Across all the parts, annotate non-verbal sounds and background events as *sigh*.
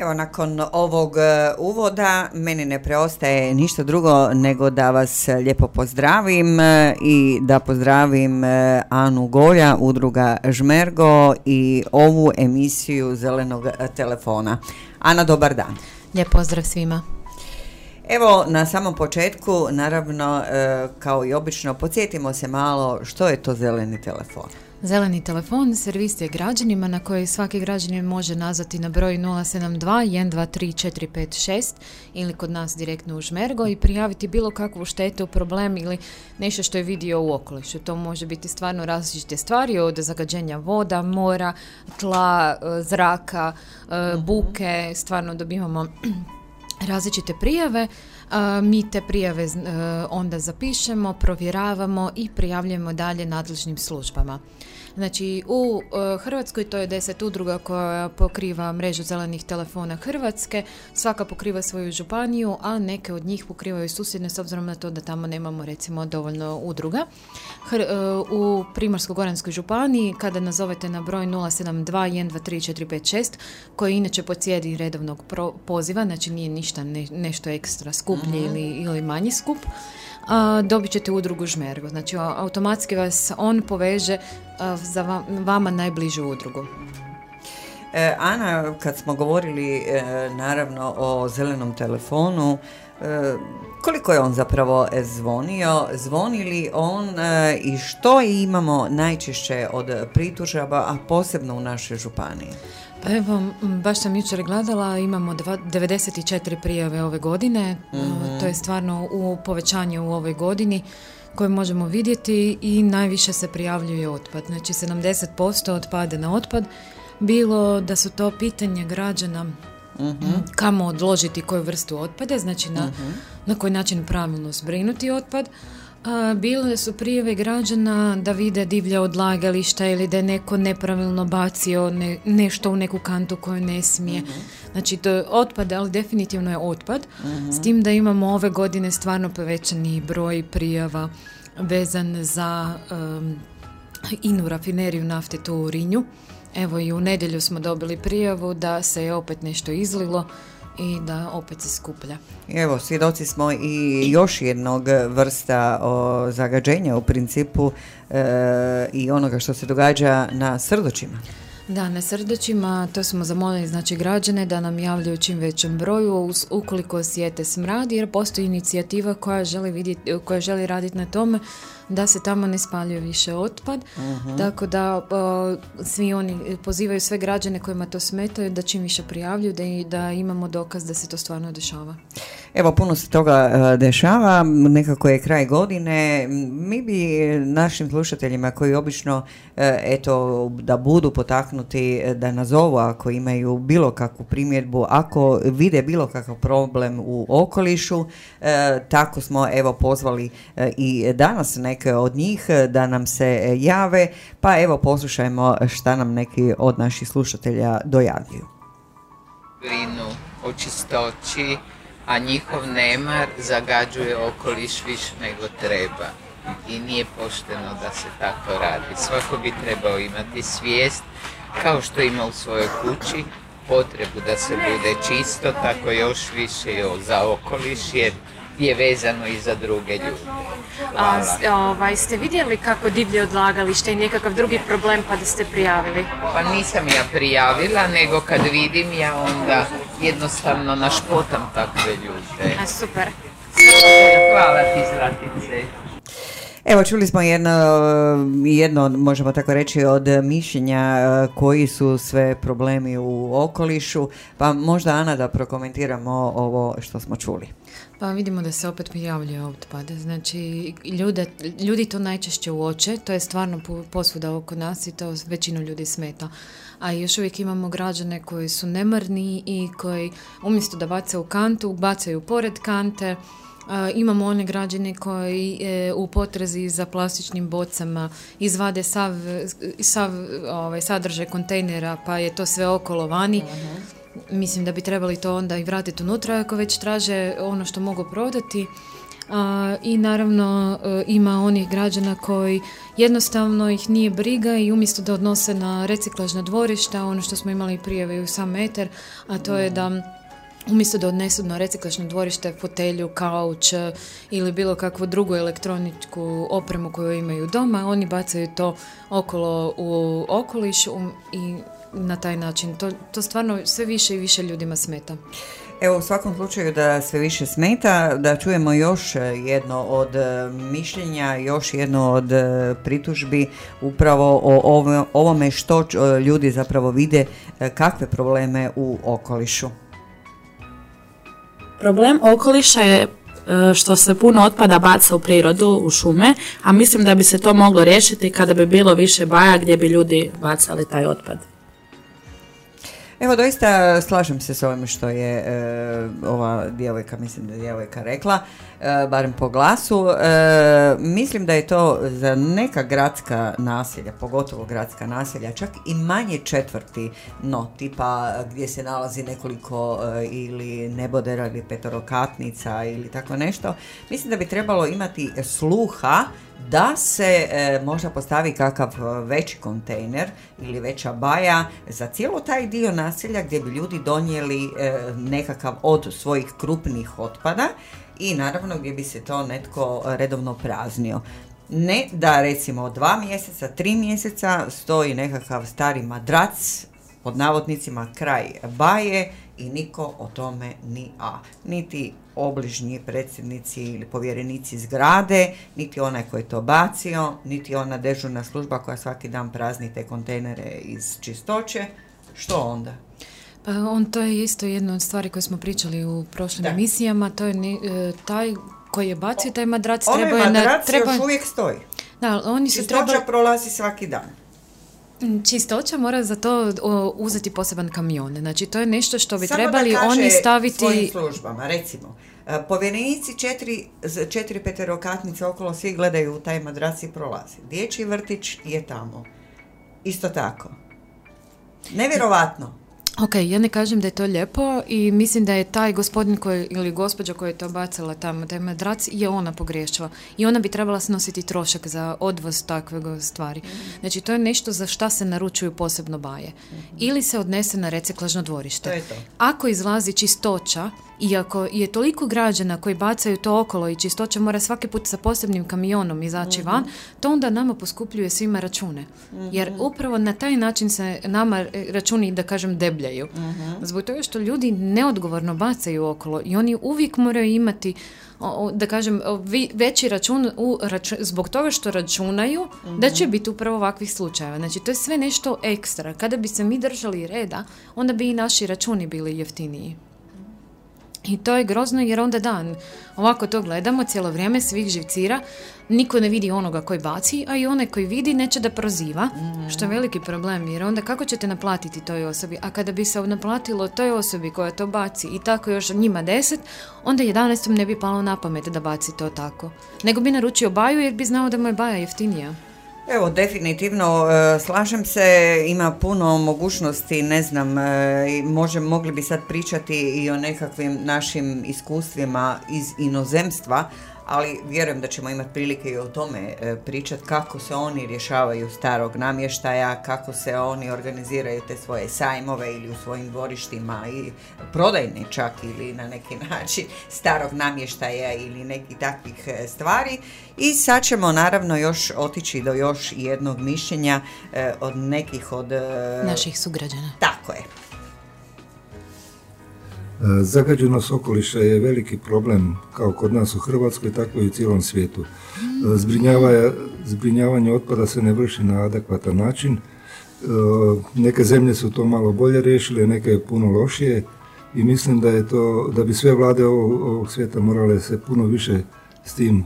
Evo, nakon ovog e, uvoda meni ne preostaje ništa drugo nego da vas lijepo pozdravim e, i da pozdravim e, Anu Golja, udruga Žmergo i ovu emisiju Zelenog telefona. Ana, dobar dan. Lijep pozdrav svima. Evo, na samom početku, naravno, kao i obično, podsjetimo se malo što je to zeleni telefon. Zeleni telefon servis je građanima na koji svaki građanin može nazvati na broj 072 123 456 ili kod nas direktno u Žmergo i prijaviti bilo kakvu štetu, problem ili nešto što je vidio u okolišu. To može biti stvarno različite stvari od zagađenja voda, mora, tla, e, zraka, e, mhm. buke, stvarno dobivamo *clears throat* različite prijave. Mi te prijave e, onda zapišemo, provjeravamo i prijavljujemo dalje nadležnim službama. Znači u e, Hrvatskoj to je deset udruga koja pokriva mrežu zelenih telefona Hrvatske, svaka pokriva svoju županiju, a neke od njih pokrivaju susjedne s obzirom na to da tamo nemamo recimo dovoljno udruga. Hr, e, u Primorsko-Goranskoj županiji kada nazovete na broj 072 123 koji inače pocijedi redovnog poziva, znači nije ništa nešto ekstra skuplji mhm. ili, ili manji skup, dobit ćete udrugu Žmergo. Znači automatski vas on poveže za vama najbližu udrugu. E, Ana, kad smo govorili e, naravno o zelenom telefonu, e, koliko je on zapravo zvonio, zvoni li on i što imamo najčešće od pritužaba, a posebno u našoj županiji? Pa evo, baš sam jučer gledala, imamo 94 prijave ove godine, mhm. to je stvarno u povećanju u ovoj godini koje možemo vidjeti i najviše se prijavljuje otpad. Znači 70% otpada na otpad, bilo da su to pitanje građana mhm. kamo odložiti koju vrstu otpada, znači na, mhm. na koji način pravilno zbrinuti otpad, Bile su prijeve građana da vide divlje odlagališta ili da je neko nepravilno bacio nešto u neku kantu koju ne smije. Mhm. Znači to je otpad, ali definitivno je otpad. S mhm. tim da imamo ove godine stvarno povećani broj prijava vezan za um, inu rafineriju nafte tu u Rinju. Evo i u nedjelju smo dobili prijavu da se je opet nešto izlilo i da opet se skuplja. Evo, svjedoci smo i još jednog vrsta o, zagađenja u principu e, i onoga što se događa na srdočima. Da, na srdočima to smo zamolili znači građane da nam javljaju čim većem broju ukoliko osjete smrad jer postoji inicijativa koja želi vidjeti, koja želi raditi na tome da se tamo ne spaljuje više otpad, uh tako da svi oni pozivaju sve građane kojima to smetaju da čim više prijavljuju da, da imamo dokaz da se to stvarno dešava. Evo, puno se toga e, dešava, nekako je kraj godine. Mi bi našim slušateljima koji obično, e, eto, da budu potaknuti e, da nazovu ako imaju bilo kakvu primjedbu, ako vide bilo kakav problem u okolišu, tako smo, evo, pozvali i danas neke od njih da nam se jave, pa evo poslušajmo šta nam neki od naših slušatelja dojavljuju. Brinu o čistoći, a njihov nemar zagađuje okoliš više nego treba. I nije pošteno da se tako radi. Svako bi trebao imati svijest, kao što ima u svojoj kući, potrebu da se bude čisto, tako još više za okoliš, jer je vezano i za druge ljude. A, ovaj, ste vidjeli kako divlje odlagalište i nekakav drugi problem pa da ste prijavili? Pa nisam ja prijavila, nego kad vidim ja onda jednostavno našpotam takve ljude. A super. Hvala ti Zlatice. Evo, čuli smo jedno, jedno, možemo tako reći, od mišljenja e, koji su sve problemi u okolišu, pa možda Ana da prokomentiramo ovo što smo čuli. Pa vidimo da se opet pojavljuje otpad. Znači, ljude, ljudi to najčešće uoče, to je stvarno po- posvuda oko nas i to većinu ljudi smeta. A još uvijek imamo građane koji su nemarni i koji umjesto da bace u kantu, bacaju pored kante. A, imamo one građane koji e, u potrazi za plastičnim bocama izvade sav, sav ovaj, sadržaj kontejnera pa je to sve okolo vani. Mislim da bi trebali to onda i vratiti unutra ako već traže ono što mogu prodati. I naravno e, ima onih građana koji jednostavno ih nije briga i umjesto da odnose na reciklažna dvorišta, ono što smo imali prije u sam meter, a to je da umjesto da odnesu na reciklažno dvorište fotelju, kauč e, ili bilo kakvu drugu elektroničku opremu koju imaju doma, oni bacaju to okolo u okoliš um, i na taj način. To, to stvarno sve više i više ljudima smeta. Evo, u svakom slučaju da sve više smeta, da čujemo još e, jedno od e, mišljenja, još jedno od e, pritužbi upravo o ovome što ljudi zapravo vide, kakve probleme u okolišu. Problem okoliša je što se puno otpada baca u prirodu, u šume, a mislim da bi se to moglo riješiti kada bi bilo više baja gdje bi ljudi bacali taj otpad. Evo, doista slažem se s ovim što je e, ova djevojka, mislim da je djevojka rekla, e, barem po glasu. E, mislim da je to za neka gradska naselja, pogotovo gradska naselja, čak i manje četvrti, no, tipa gdje se nalazi nekoliko e, ili nebodera ili petorokatnica ili tako nešto, mislim da bi trebalo imati sluha da se e, možda postavi kakav e, veći kontejner ili veća baja za cijelo taj dio naselja gdje bi ljudi donijeli e, nekakav od svojih krupnih otpada i naravno gdje bi se to netko redovno praznio. Ne da recimo dva mjeseca, tri mjeseca stoji nekakav stari madrac pod navodnicima kraj baje i niko o tome ni a. Niti obližnji predsjednici ili povjerenici zgrade, niti onaj koji je to bacio, niti ona dežurna služba koja svaki dan prazni te kontejnere iz čistoće. Što onda? Pa on to je isto jedna od stvari koje smo pričali u prošlim Da. emisijama, to je ni- e, taj koji je bacio taj madrac Onaj trebao je na- madrac treba- još uvijek stoji. Da, oni su Čistoća trebali, prolazi svaki dan. Mm, čistoća mora za to uzeti poseban kamion. Znači to je nešto što bi Samo trebali da kaže oni staviti... svojim službama, recimo. e, Povjerenici četiri, četiri peterokatnice okolo svi gledaju u taj madrac i prolazi. Dječji vrtić je tamo. Isto tako. Nevjerovatno. Ok, ja ne kažem da je to lijepo i mislim da je taj gospodin koji, ili gospođa koja je to bacila tamo, taj madrac, je ona pogriješila. I ona bi trebala snositi trošak za odvoz takveg stvari. Znači, to je nešto za šta se naručuju posebno baje. Ili se odnese na reciklažno dvorište. To je to. Ako izlazi čistoća, i ako je toliko građana koji bacaju to okolo i čistoća mora svaki put sa posebnim kamionom izaći van, to onda nama poskupljuje svima račune. Jer upravo na taj način se nama e, računi, da kažem, debljaju. Zbog toga što ljudi neodgovorno bacaju okolo i oni uvijek moraju imati da kažem, veći račun u zbog toga što računaju da će biti upravo ovakvih slučajeva. Znači, to je sve nešto ekstra. Kada bi se mi držali reda, onda bi i naši računi bili jeftiniji. I to je grozno jer onda dan, ovako to gledamo cijelo vrijeme, svih živcira, niko ne vidi onoga koji baci, a i onaj koji vidi neće da proziva, što je veliki problem jer onda kako ćete naplatiti toj osobi, a kada bi se naplatilo toj osobi koja to baci i tako još njima deset, onda 11. ne bi palo na pamet da baci to tako. Nego bi naručio baju jer bi znao da mu je baja jeftinija. Evo, definitivno e, slažem se, ima puno mogućnosti, ne znam, e, može, mogli bi sad pričati i o nekakvim našim iskustvima iz inozemstva, ali vjerujem da ćemo imati prilike i o tome e, pričati kako se oni rješavaju starog namještaja, kako se oni organiziraju te svoje sajmove ili u svojim dvorištima i prodajne čak ili na neki *laughs* način starog namještaja ili nekih takvih e, stvari. I sad ćemo naravno još otići do još jednog mišljenja e, od nekih od... Naših sugrađana. Tako je. Zagađenost okoliša je veliki problem kao kod nas u Hrvatskoj, tako i u cijelom svijetu. Zbrinjava- Zbrinjavanje otpada se ne vrši na adekvatan način. Neke zemlje su to malo bolje riješile, neke puno lošije i mislim da je to, da bi sve vlade ovog, ovog svijeta morale se puno više s tim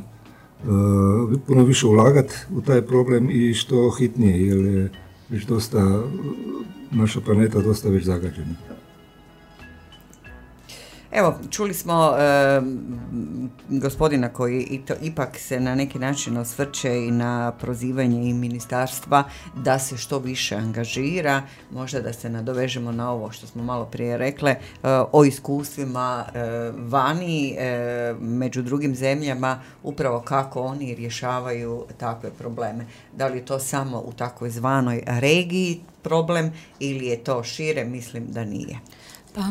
uh, puno više ulagati u taj problem i što hitnije, jer je već dosta, naša planeta dosta već zagađena. Evo, čuli smo e, gospodina koji i to, ipak se na neki način osvrće i na prozivanje i ministarstva da se što više angažira, možda da se nadovežemo na ovo što smo malo prije rekle, e, o iskustvima e, vani, među drugim zemljama, upravo kako oni rješavaju takve probleme. Da li je to samo u takvoj zvanoj regiji problem ili je to šire, mislim da nije. Pa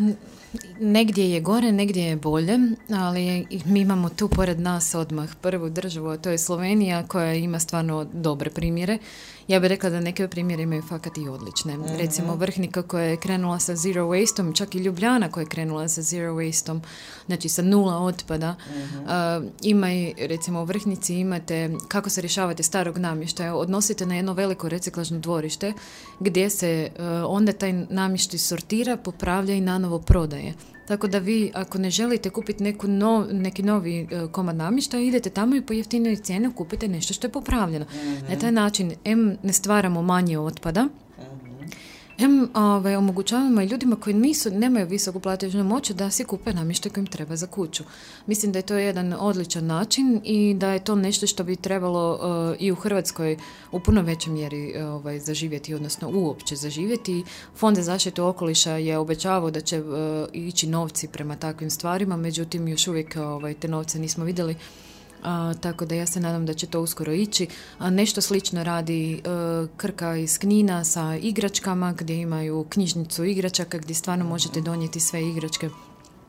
negdje je gore, negdje je bolje, ali mi imamo tu pored nas odmah prvu državu, a to je Slovenija koja ima stvarno dobre primjere ja bih rekla da neke primjere imaju fakat i odlične. mm Recimo Vrhnika koja je krenula sa zero wasteom, čak i Ljubljana koja je krenula sa zero wasteom, znači sa nula otpada. mm ima i, recimo u Vrhnici imate kako se rješavate starog namještaja, odnosite na jedno veliko reciklažno dvorište gdje se uh, onda taj namještaj sortira, popravlja i nanovo prodaje. Tako da vi, ako ne želite kupiti neku neki novi e, komad namještaja, idete tamo i po jeftinoj cijeni kupite nešto što je popravljeno. Na taj način, M, ne stvaramo manje otpada, Em, ovaj, omogućavamo i ljudima koji nisu, nemaju visoku platežnu moć da si kupe namještaj koji im treba za kuću. Mislim da je to jedan odličan način i da je to nešto što bi trebalo eh, i u Hrvatskoj u puno većoj mjeri ovaj, zaživjeti, odnosno uopće zaživjeti. Fond za zaštitu okoliša je obećavao da će eh, ići novci prema takvim stvarima, međutim još uvijek ovaj, te novce nismo vidjeli. A, tako da ja se nadam da će to uskoro ići. A nešto slično radi e, Krka iz Knina sa igračkama gdje imaju knjižnicu igračaka gdje stvarno možete donijeti sve igračke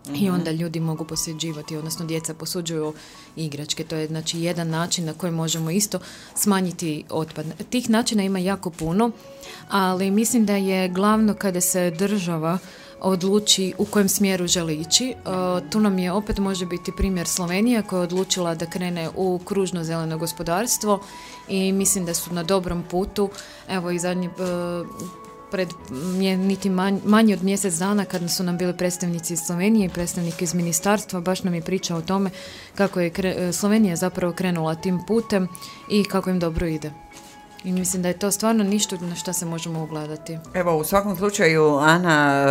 i mhm. onda ljudi mogu posjeđivati, odnosno djeca posuđuju igračke. To je znači jedan način na koji možemo isto smanjiti otpad. Tih načina ima jako puno, ali mislim da je glavno kada se država odluči u kojem smjeru želi ići. E, tu nam je opet može biti primjer Slovenija koja je odlučila da krene u kružno zeleno gospodarstvo i mislim da su na dobrom putu. Evo i zadnji e, pred niti manje od mjesec dana kad su nam bili predstavnici iz Slovenije i predstavniki iz ministarstva, baš nam je pričao o tome kako je e, Slovenija zapravo krenula tim putem i kako im dobro ide. I mislim da je to stvarno ništa na što se možemo ugledati. Evo, u svakom slučaju, Ana,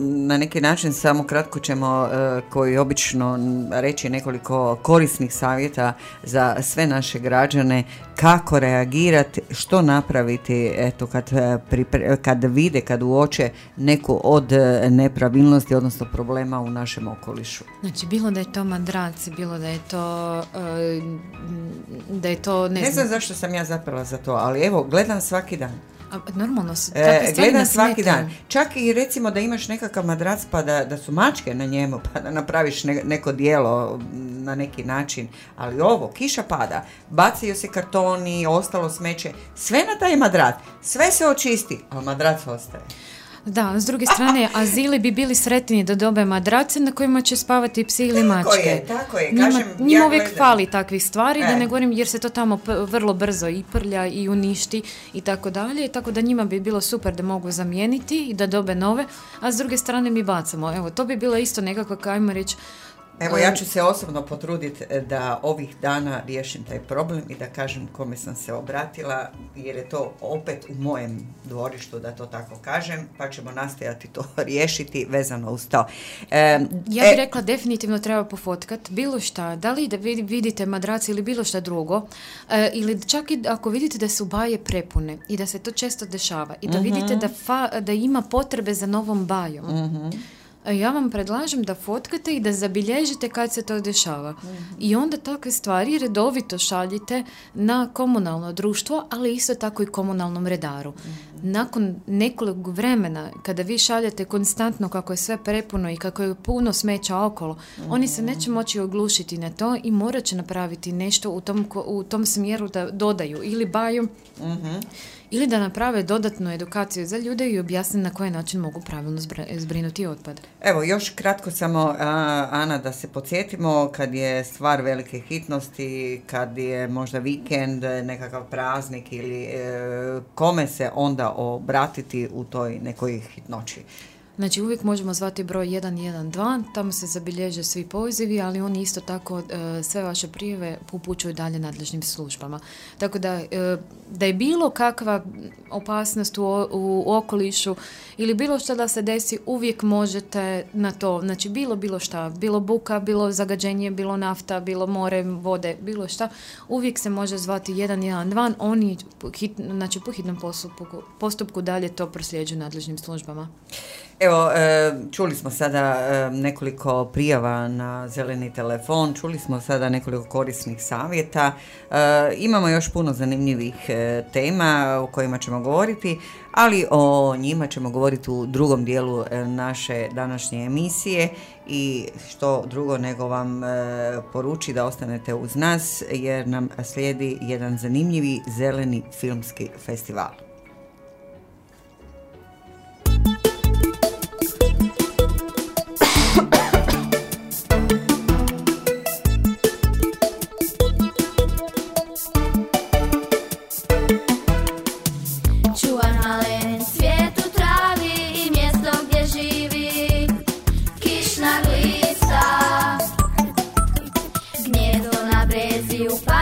na neki način samo kratko ćemo, e, koji obično reći nekoliko korisnih savjeta za sve naše građane, kako reagirati, što napraviti, eto, kad, e, kad vide, kad uoče neku od nepravilnosti, odnosno problema u našem okolišu. Znači, bilo da je to madrac, bilo da je to, da je to, ne, ne znam zašto sam ja zapela za to, ali evo, gledam svaki dan. A, normalno, e, gledam svaki dan. Čak i recimo da imaš nekakav madrac pa da, da su mačke na njemu pa da napraviš neko dijelo na neki način. Ali ovo, kiša pada, bacaju se kartoni, ostalo smeće, sve na taj madrac, sve se očisti, ali madrac ostaje. Da, s druge strane, *laughs* azili bi bili sretni da dobe madrace na kojima će spavati psi ili mačke. Tako je, tako je. Kažem, njima, uvijek fali takvih stvari, da e. ne govorim jer se to tamo vrlo brzo i prlja i uništi i tako dalje. Tako da njima bi bilo super da mogu zamijeniti i da dobe nove, a s druge strane mi bacamo. Evo, to bi bilo isto nekako, ajmo reći, Evo ja ću se osobno potruditi e, da ovih dana riješim taj problem i da kažem kome sam se obratila jer je to opet u mojem dvorištu da to tako kažem pa ćemo nastojati to *laughs* riješiti vezano uz to. ja bih e, rekla definitivno treba pofotkat bilo šta, da li da vidite madraci ili bilo šta drugo e, ili čak i ako vidite da su baje prepune i da se to često dešava i da mhm. vidite da, da ima potrebe za novom bajom. Mhm. E, ja vam predlažem da fotkate i da zabilježite kad se to dešava. I onda takve stvari redovito šaljite na komunalno društvo, ali isto tako i komunalnom redaru. Nakon nekoliko vremena, kada vi šaljete konstantno kako je sve prepuno i kako je puno smeća okolo, oni se neće moći oglušiti na to i morat će napraviti nešto u tom, u tom smjeru da dodaju ili baju ili da naprave dodatnu edukaciju za ljude i objasne na koji način mogu pravilno zbrinuti otpad. Evo, još kratko samo, Ana, da se podsjetimo, kad je stvar velike hitnosti, kad je možda vikend, nekakav praznik ili e, kome se onda obratiti u toj nekoj hitnoći. Znači uvijek možemo zvati broj 112, tamo se zabilježe svi pozivi, ali oni isto tako e, sve vaše prijeve upućuju dalje nadležnim službama. Tako da, e, da je bilo kakva opasnost u, u okolišu ili bilo što da se desi, uvijek možete na to, znači bilo bilo šta, bilo buka, bilo zagađenje, bilo nafta, bilo more, vode, bilo šta, uvijek se može zvati 112, oni hit, znači po hitnom postupku, postupku dalje to prosljeđuju nadležnim službama. Evo, e, čuli smo sada e, nekoliko prijava na zeleni telefon, čuli smo sada nekoliko korisnih savjeta, E, imamo još puno zanimljivih tema o kojima ćemo govoriti, ali o njima ćemo govoriti u drugom dijelu naše današnje emisije i što drugo nego vam poruči da ostanete uz nas jer nam slijedi jedan zanimljivi zeleni filmski festival. Na brezi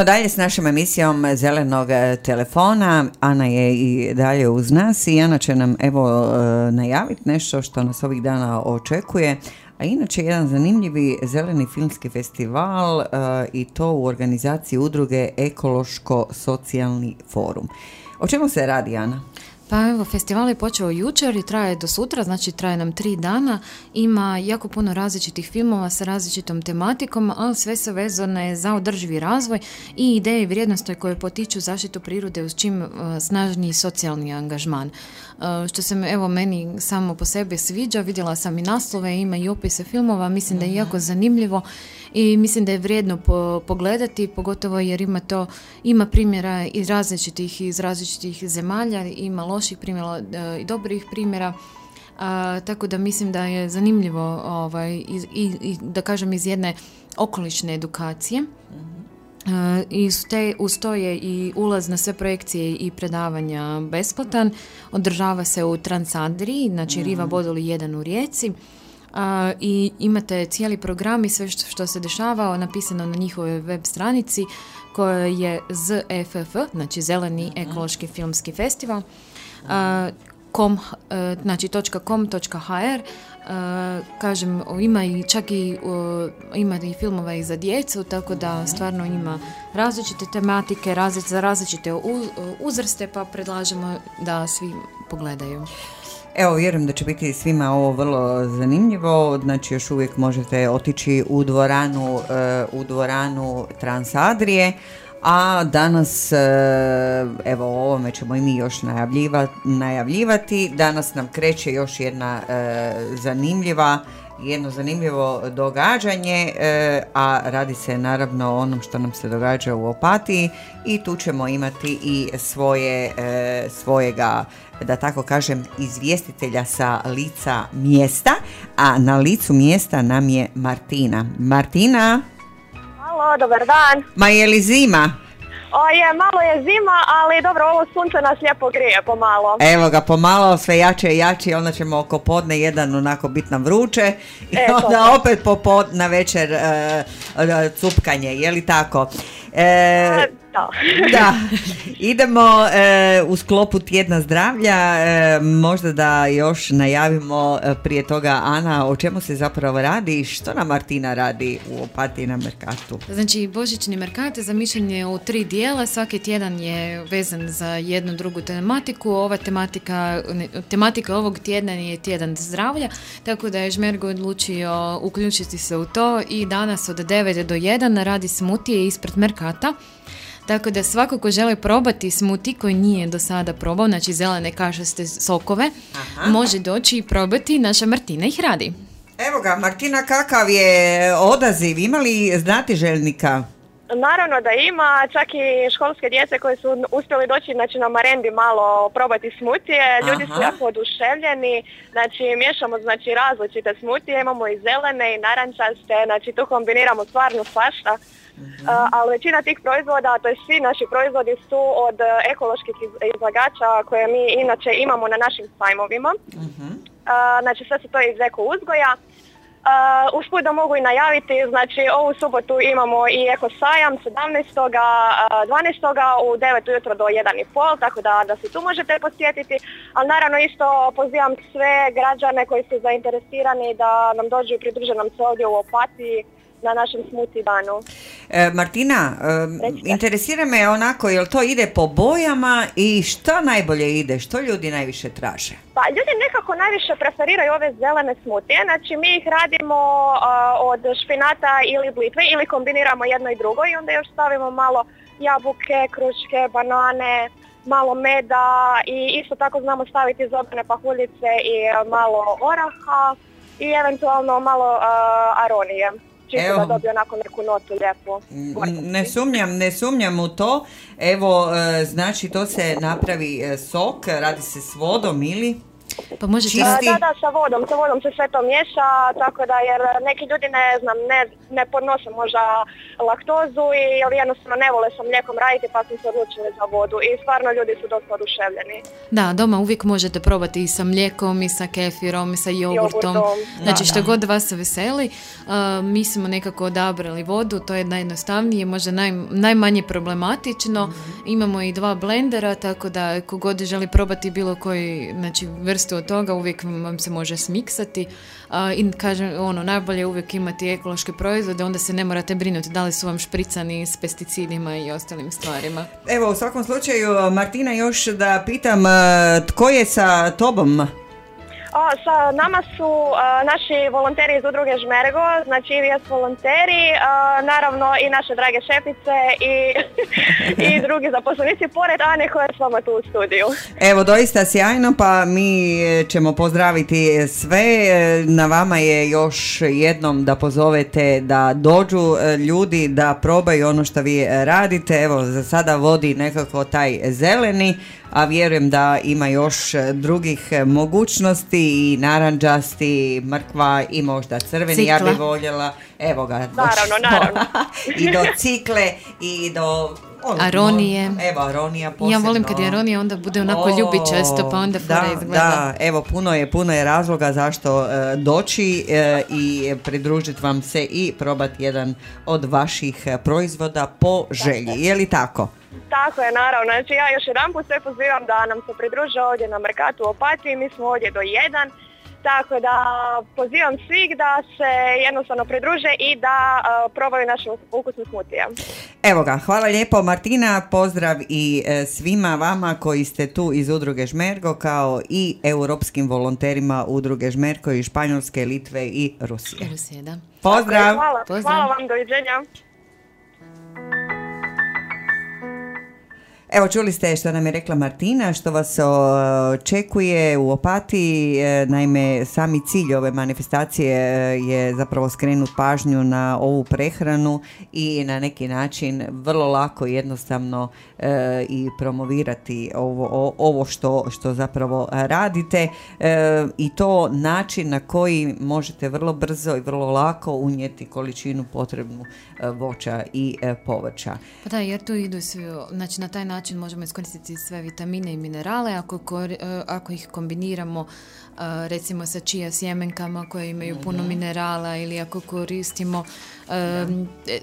Idemo dalje s našom emisijom Zelenog e, telefona. Ana je i dalje uz nas i Ana će nam evo e, najaviti nešto što nas ovih dana očekuje. A inače jedan zanimljivi zeleni filmski festival e, i to u organizaciji udruge Ekološko-socijalni forum. O čemu se radi, Ana? Pa evo, festival je počeo jučer i traje do sutra, znači traje nam tri dana. Ima jako puno različitih filmova sa različitom tematikom, ali sve se vezane za održivi razvoj i ideje i vrijednosti koje potiču zaštitu prirode uz čim uh, snažniji socijalni angažman. Uh, što se evo meni samo po sebi sviđa, vidjela sam i naslove, ima i opise filmova, mislim da je jako zanimljivo i mislim da je vrijedno po- pogledati, pogotovo jer ima to, ima primjera iz različitih, iz različitih zemalja, ima loših primjera e, i dobrih primjera, a, tako da mislim da je zanimljivo ovaj, iz- i, i da kažem iz jedne okolišne edukacije. E, I uz, te, uz to je i ulaz na sve projekcije i predavanja besplatan. Održava se u Transandriji, znači Riva Bodoli 1 u Rijeci. A, I imate cijeli program i sve što, što se dešava napisano na njihovoj web stranici koja je ZFF, znači Zeleni ekološki filmski festival. A, com, e, znači .com.hr e, kažem, ima i čak i o, ima i filmova i za djecu, tako da stvarno ima različite tematike, različ, za različite u- uzraste, pa predlažemo da svi pogledaju. Evo, vjerujem da će biti svima ovo vrlo zanimljivo, znači još uvijek možete otići u dvoranu, e, u dvoranu Transadrije, a danas, e, evo ovome ćemo i mi još najavljiva- najavljivati, danas nam kreće još jedna e, zanimljiva jedno zanimljivo događanje, a radi se naravno o onom što nam se događa u Opatiji i tu ćemo imati i svoje, svojega, da tako kažem, izvjestitelja sa lica mjesta, a na licu mjesta nam je Martina. Martina, Halo, dobar dan. ma je li zima? O je, malo je zima, ali dobro, ovo sunce nas lijepo grije pomalo. Evo ga, pomalo sve jače i jače, onda ćemo oko podne jedan onako bit nam vruće i E, to onda da. opet popod na večer e, e, cupkanje, je li tako? E, Da. *laughs* da, idemo e, u sklopu tjedna zdravlja, e, možda da još najavimo e, prije toga Ana o čemu se zapravo radi i što nam Martina radi u Opatiji na Merkatu. Znači, Božićni merkat je zamišljen je u tri dijela, svaki tjedan je vezan za jednu drugu tematiku. Ova tematika, ne, tematika ovog tjedna je tjedan zdravlja, tako da je Žmergo odlučio uključiti se u to i danas od 9 do 1 radi smutije ispred merkata. Tako da svako ko želi probati smuti koji nije do sada probao, znači zelene kašaste sokove, može doći i probati. Naša Martina ih radi. Evo ga, Martina, kakav je odaziv? Ima li znatiželjnika? Naravno da ima, čak i školske djece koje su uspjeli doći znači, na marendi malo probati smutije. Ljudi su Aha. jako oduševljeni, znači miješamo znači, različite smutije, imamo i zelene i narančaste, znači tu kombiniramo stvarno svašta. A, ali većina tih proizvoda, to je svi naši proizvodi su od e, ekoloških iz- izlagača koje mi inače imamo na našim sajmovima. A, znači sve su to iz eko uzgoja. Uh, usput da mogu i najaviti, znači ovu subotu imamo i Eko sajam 17. a, 12. u 9 ujutro do 1.30, tako da, da se tu možete posjetiti. Ali naravno isto pozivam sve građane koji su zainteresirani da nam dođu i pridruže nam se ovdje u Opatiji na našem smuti danu. E, Martina, e, interesira me onako, jel to ide po bojama i šta najbolje ide, što ljudi najviše traže? Pa ljudi nekako najviše preferiraju ove zelene smutije, znači mi ih radimo a, od špinata ili blitve ili kombiniramo jedno i drugo i onda još stavimo malo jabuke, kruške, banane, malo meda i isto tako znamo staviti zobene pahuljice i a, malo oraha i eventualno malo a, aronije. Čisto Evo. da dobije onako neku notu lijepu. N- Ne sumnjam, ne sumnjam u to. Evo, e, znači to se napravi e, sok, radi se s vodom ili? Pa možete... Čisti? Da, da, sa vodom, sa vodom se sve to miješa, tako da jer neki ljudi ne znam, ne, ne podnose možda laktozu i ili jednostavno ne vole sa mlijekom raditi pa smo se odlučili za vodu i stvarno ljudi su dosta oduševljeni. Da, doma uvijek možete probati i sa mlijekom, i sa kefirom, i sa jogurtom. Jogurtom. Znači što god vas veseli. Uh, mi smo nekako odabrali vodu, to je najjednostavnije, možda naj, najmanje problematično. Imamo i dva blendera, tako da kogod želi probati bilo koji znači, vrstu od toga, uvijek vam se može smiksati. I kažem, ono, najbolje je uvijek imati ekološke proizvode, onda se ne morate brinuti da li su vam špricani s pesticidima i ostalim stvarima. Evo, u svakom slučaju, Martina, još da pitam, tko je sa tobom? A, sa nama su a, naši volonteri iz udruge Žmergo, znači IVS volonteri, a, naravno i naše drage šefice i, *laughs* i drugi zaposlenici, pored Ane koja je s vama tu u studiju. Evo, doista sjajno, pa mi ćemo pozdraviti sve. Na vama je još jednom da pozovete da dođu e, ljudi da probaju ono što vi radite. Evo, za sada vodi nekako taj zeleni, a vjerujem da ima još drugih mogućnosti i naranđasti, mrkva i možda crveni. Ja Cikla. bih voljela, evo ga. Naravno, naravno. *laughs* I do cikle i do... ono, Aronije. Evo, aronija posebno. Ja volim kad je aronija, onda bude onako O, ljubičasto, pa onda fora da, izgleda. Da, evo puno je, puno je razloga zašto e, doći e, i pridružiti vam se i probati jedan od vaših e, proizvoda po želji. Je li tako? Tako je, naravno. Znači ja još jedan put sve pozivam da nam se pridruže ovdje na Merkatu u Opatiji, mi smo ovdje do jedan. Tako da pozivam svih da se jednostavno pridruže i da a, probaju naše ukusne smutije. Evo ga, hvala lijepo Martina, pozdrav i e, svima vama koji ste tu iz udruge Žmergo kao i europskim volonterima udruge Žmerko iz Španjolske, Litve i Rusije. Rusije, da. Pozdrav! Hvala, Pozdrav. hvala vam, doviđenja. Evo čuli ste što nam je rekla Martina, što vas očekuje u Opatiji. E, Naime, sami cilj ove manifestacije e, je zapravo skrenut pažnju na ovu prehranu i na neki način vrlo lako jednostavno e, i promovirati ovo, o- ovo što, što zapravo radite e, i to način na koji možete vrlo brzo i vrlo lako unijeti količinu potrebnu e, voća i povrća. Pa da, jer tu idu svi, znači na taj način možemo iskoristiti sve vitamine i minerale. Ako, e, ako ih kombiniramo recimo sa čija sjemenkama koje imaju puno minerala ili ako koristimo e,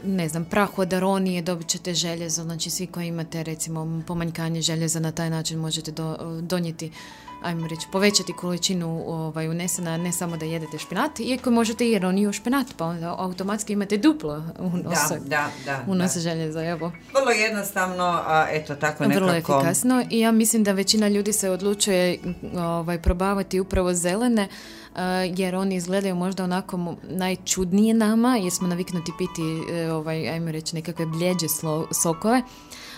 ne znam, prah od aronije dobit ćete željezo, znači svi koji imate recimo pomanjkanje željeza na taj način možete do- donijeti ajmo reći, povećati količinu ovaj, unesena, ne samo da jedete špenat, iako možete i aroniju u špenat, pa onda automatski imate duplo unos, Da, da, da, unos da. željeza, evo. Vrlo jednostavno, a eto tako nekako. Vrlo efikasno i ja mislim da većina ljudi se odlučuje ovaj, probavati upravo zelene uh, jer oni izgledaju možda onako najčudnije nama jer smo naviknuti piti e, ovaj, ajmo reći nekakve bljeđe sokove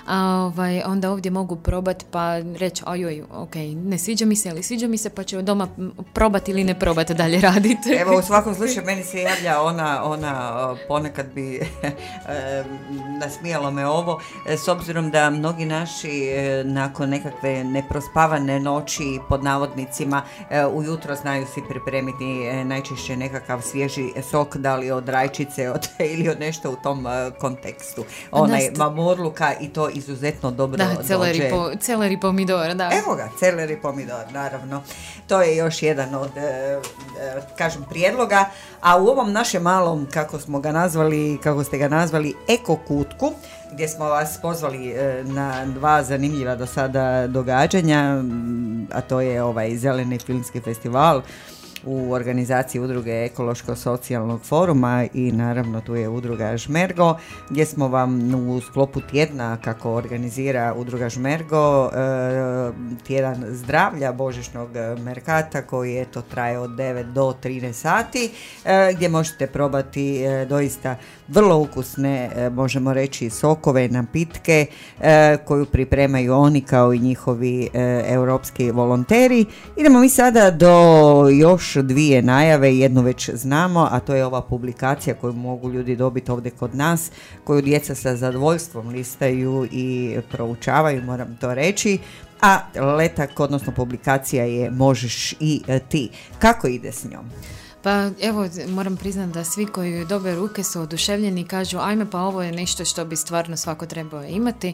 ovaj, onda ovdje mogu probati pa reći ajoj, ok, ne sviđa mi se, ali sviđa mi se pa ću doma probati ili ne probati dalje *laughs* raditi. Evo u svakom slučaju meni se javlja ona, ona ponekad bi *laughs* e, nasmijalo me ovo, e, s obzirom da mnogi naši e, nakon nekakve neprospavane noći pod navodnicima ujutro znaju si pripremiti najčešće nekakav svježi sok, da li od rajčice od, *laughs* ili od nešto u tom kontekstu. Onaj st- mamurluka i to izuzetno dobro Da, celeri, dođe. po, celeri pomidor, da. Evo ga, celeri pomidor, naravno. To je još jedan od, e, e, kažem, prijedloga. A u ovom našem malom, kako smo ga nazvali, kako ste ga nazvali, eko kutku, gdje smo vas pozvali e, na dva zanimljiva do sada događanja, a to je ovaj Zeleni filmski festival u organizaciji udruge Ekološko-socijalnog foruma i naravno tu je udruga Žmergo gdje smo vam u sklopu tjedna kako organizira udruga Žmergo e, tjedan zdravlja Božićnog Merkata koji eto traje od 9 do 13 sati e, gdje možete probati e, doista vrlo ukusne e, možemo reći sokove napitke e, koju pripremaju oni kao i njihovi e, europski volonteri. Idemo mi sada do još još dvije najave, jednu već znamo, a to je ova publikacija koju mogu ljudi dobiti ovdje kod nas, koju djeca sa zadovoljstvom listaju i proučavaju, moram to reći. A letak, odnosno publikacija je Možeš i ti. Kako ide s njom? Pa evo, moram priznati da svi koji dobe ruke su oduševljeni i kažu ajme pa ovo je nešto što bi stvarno svako trebao imati.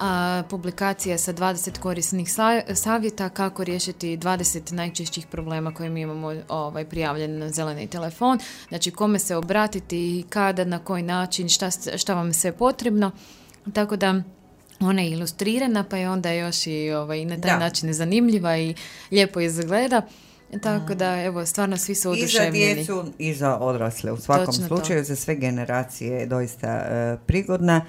A, publikacija sa 20 korisnih sa- savjeta kako riješiti 20 najčešćih problema koje mi imamo ovaj, prijavljen na zeleni telefon. Znači kome se obratiti, kada, na koji način, šta, šta vam je sve potrebno. Tako da ona je ilustrirana pa je onda još i ovaj, na taj Da. način zanimljiva i lijepo izgleda. Tako da, evo, stvarno svi su I za oduševljeni. djecu i za odrasle. U svakom Točno to. slučaju za sve generacije je doista e, prigodna.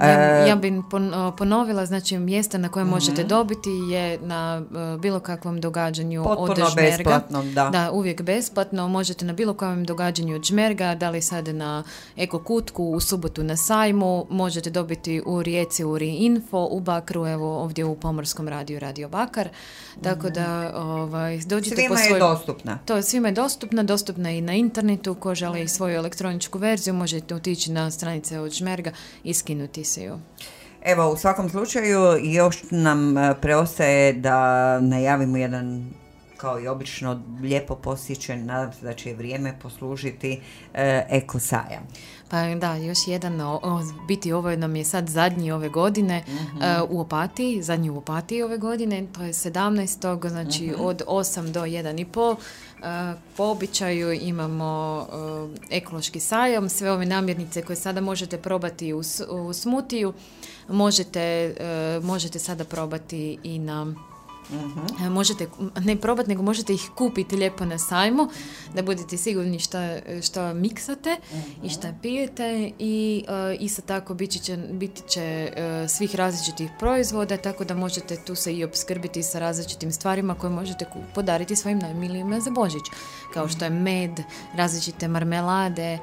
Ja, E, ja bi pon- ponovila, znači mjesta na koje možete Mhm. dobiti je na e, bilo kakvom događanju Potpuno od Žmerga. besplatno, da. Da, uvijek besplatno. Možete na bilo kojem događanju od Žmerga, da li sad na Eko Kutku, u subotu na sajmu, možete dobiti u Rijeci u Info, u Bakru, evo ovdje u Pomorskom radiju, Radio Bakar. Tako da ovaj, dođite Svima po je svoj... dostupna. To je svima je dostupna, dostupna je i na internetu. Ko želi svoju elektroničku verziju, možete otići na stranice od Žmerga i skinuti se ju. Evo, u svakom slučaju još nam e, preostaje da najavimo jedan kao i obično lijepo posjećen, nadam se da će i vrijeme poslužiti e, Eko sajam. Pa da, još jedan, o, o, biti ovo nam je sad zadnji ove godine e, u Opatiji, zadnji u Opatiji ove godine, to je 17. znači od 8 do 1,5. E, po običaju imamo e, ekološki sajam, sve ove namirnice koje sada možete probati u, smutiju, možete, e, možete sada probati i na E, Možete, ne probati, nego možete ih kupiti lijepo na sajmu, da budete sigurni šta, šta miksate i šta pijete i e, isto tako biti će, biti će e, svih različitih proizvoda, tako da možete tu se i opskrbiti sa različitim stvarima koje možete podariti svojim najmilijima za Božić, kao što je med, različite marmelade,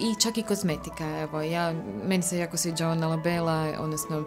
i čak i kozmetika. Evo, ja, meni se jako sviđa ona labela, odnosno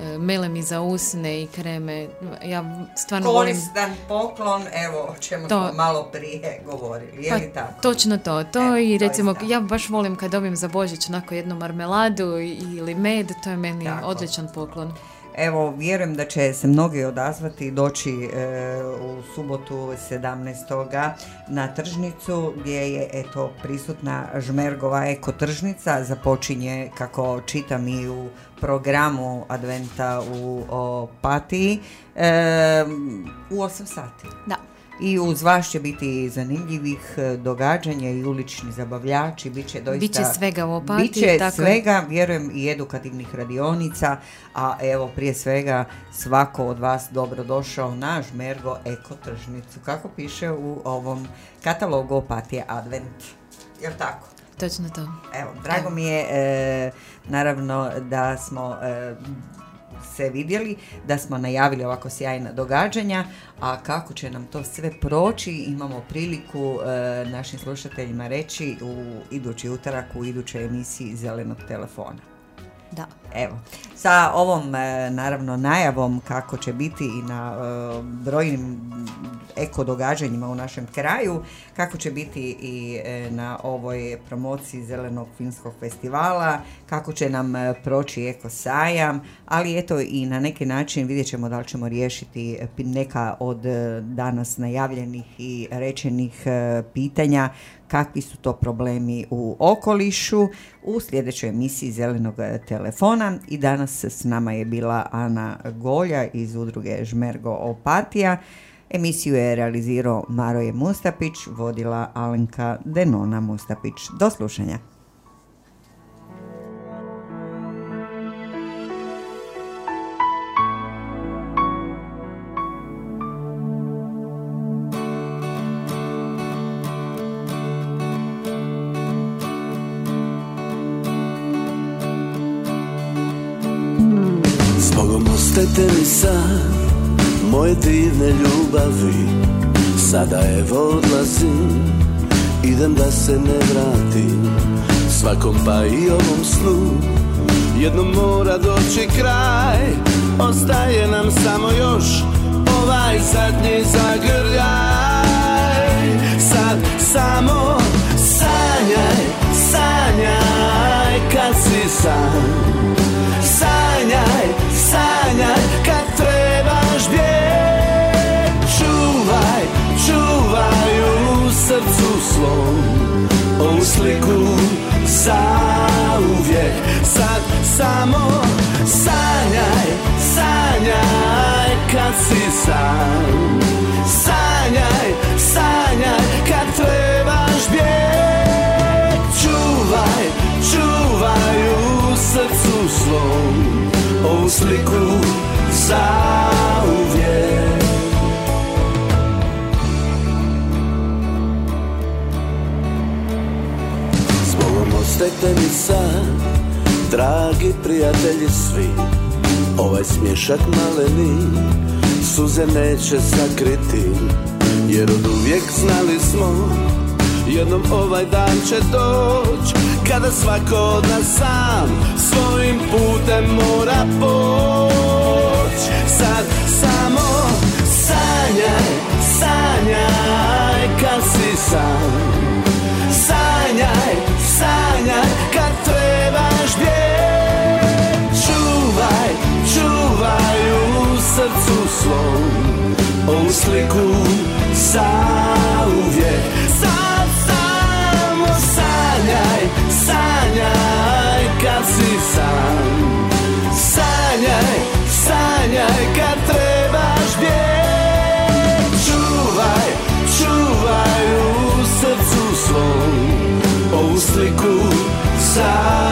e, melemi za usne i kreme. Ja stvarno volim... Koristan poklon, evo o čemu To- smo malo prije govorili, je li Pa, tako? Točno to, to Evo, i recimo doista. ja baš volim kad dobijem za Božić onako jednu marmeladu ili med, to je meni Tako. odličan poklon. Evo, vjerujem da će se mnogi odazvati i doći e, u subotu 17. na tržnicu gdje je eto prisutna Žmergova ekotržnica. Započinje, kako čitam i u programu Adventa u Opatiji, e, u 8 sati. Da. I uz vas će biti zanimljivih e, događanja i ulični zabavljači, bit će doista... Biće svega u Opatiji, Biće tako- svega, vjerujem i edukativnih radionica, a evo prije svega svako od vas dobrodošao na Žmergo ekotržnicu, kako piše u ovom katalogu Opatije Advent. Jel tako? Točno to. Evo, drago mi je e, naravno da smo e, se vidjeli, da smo najavili ovako sjajna događanja, a kako će nam to sve proći, imamo priliku e, našim slušateljima reći u idući utorak u idućoj emisiji Zelenog telefona. Da. Evo, sa ovom e, naravno najavom kako će biti i na e, brojnim eko događanjima u našem kraju, kako će biti i e, na ovoj promociji Zelenog filmskog festivala, kako će nam proći eko sajam, ali eto i na neki način vidjet ćemo da li ćemo riješiti neka od danas najavljenih i rečenih pitanja kakvi su to problemi u okolišu. U sljedećoj emisiji Zelenog e, telefona i danas s nama je bila Ana Golja iz udruge Žmergo Opatija. Emisiju je realizirao Maroje Mustapić, vodila Alenka Denona Mustapić. Do slušanja. Ljubavi. Sada evo odlazim Idem da se ne vratim. Svakom pa i ovom snu Jednom mora doći kraj. Ostaje nam samo još Ovaj zadnji zagrljaj. Samo sanjaj, sanjaj kad si sam Sliku zauvijek Sad samo sanjaj, sanjaj kad si sam. Sanjaj, sanjaj kad trebaš bijeg Čuvaj, čuvaj u srcu svom Ovu sliku zauvijek Ostajte mi sad Dragi prijatelji svi Ovaj smješak maleni Suze neće sakriti Jer od uvijek znali smo Jednom ovaj dan će doć Kada svako od nas sam Svojim putem mora poć. Sad samo sanjaj, sanjaj Kad si sam Sanjaj, sanjaj kad trebaš bijeg Čuvaj, čuvaj u srcu svom Ovu sliku zauvijek side.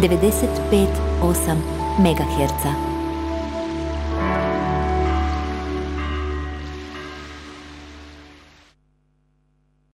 95,8 MHz.